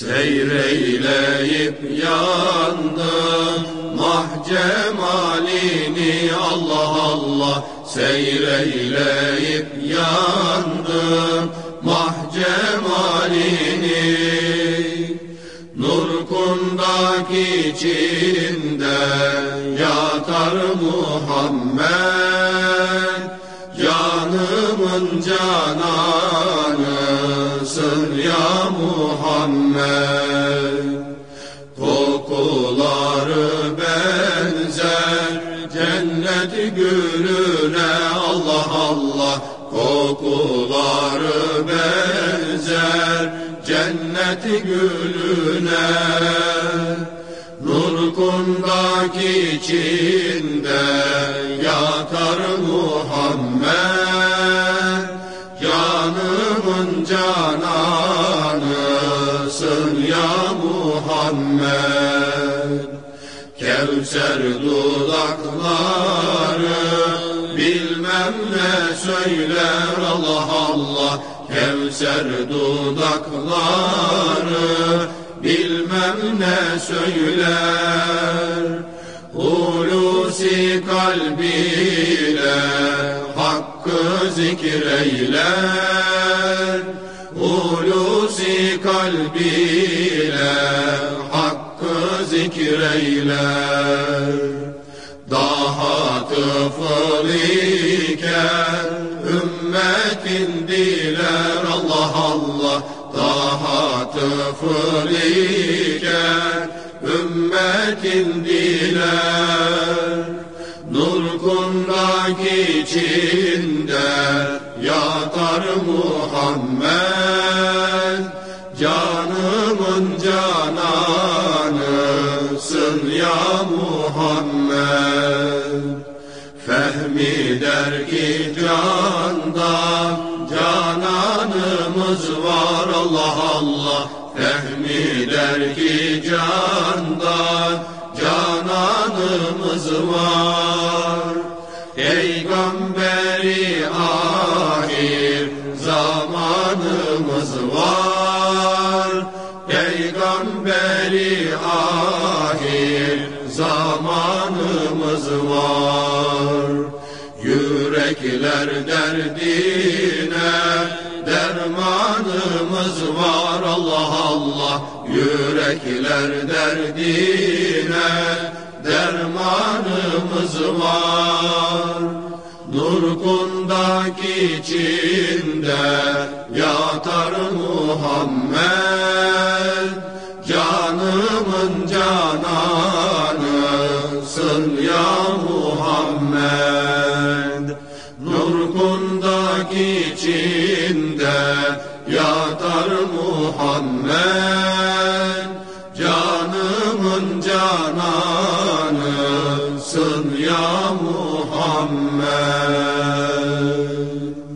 Seyreyleyip yandım mahcemalini Allah Allah. Seyreyleyip yandım mahcemalini. Nur kundak içinde yatar Muhammed Canımın cananısın ya Muhammed. Kokuları benzer cennet gülüne Allah Allah. Kokuları benzer cennet gülüne. Nur kundak içinde cananısın ya Muhammed. Kevser dudakları bilmem ne söyler Allah Allah. Kevser dudakları bilmem ne söyler. Hulusi kalbiyle hakkı zikreyler Hulusi kalbiyle hakkı zikreyler Daha tıfıl iken ümmetin diler Allah Allah. Daha tıfıl iken ümmetin diler yatar Muhammed Canımın cananısın ya Muhammed. Fehmi der ki canda cananımız var Allah Allah. Fehmi der ki canda cananımız var var. Peygamberi ahir zamanımız var. Yürekler derdine dermanımız var. Allah Allah Yürekler derdine dermanımız var Nur kundak içinde yatar Muhammed. Canımın cananısın ya Muhammed. Nur kundak içinde yatar Muhammed. Canımın cananısın ya Muhammed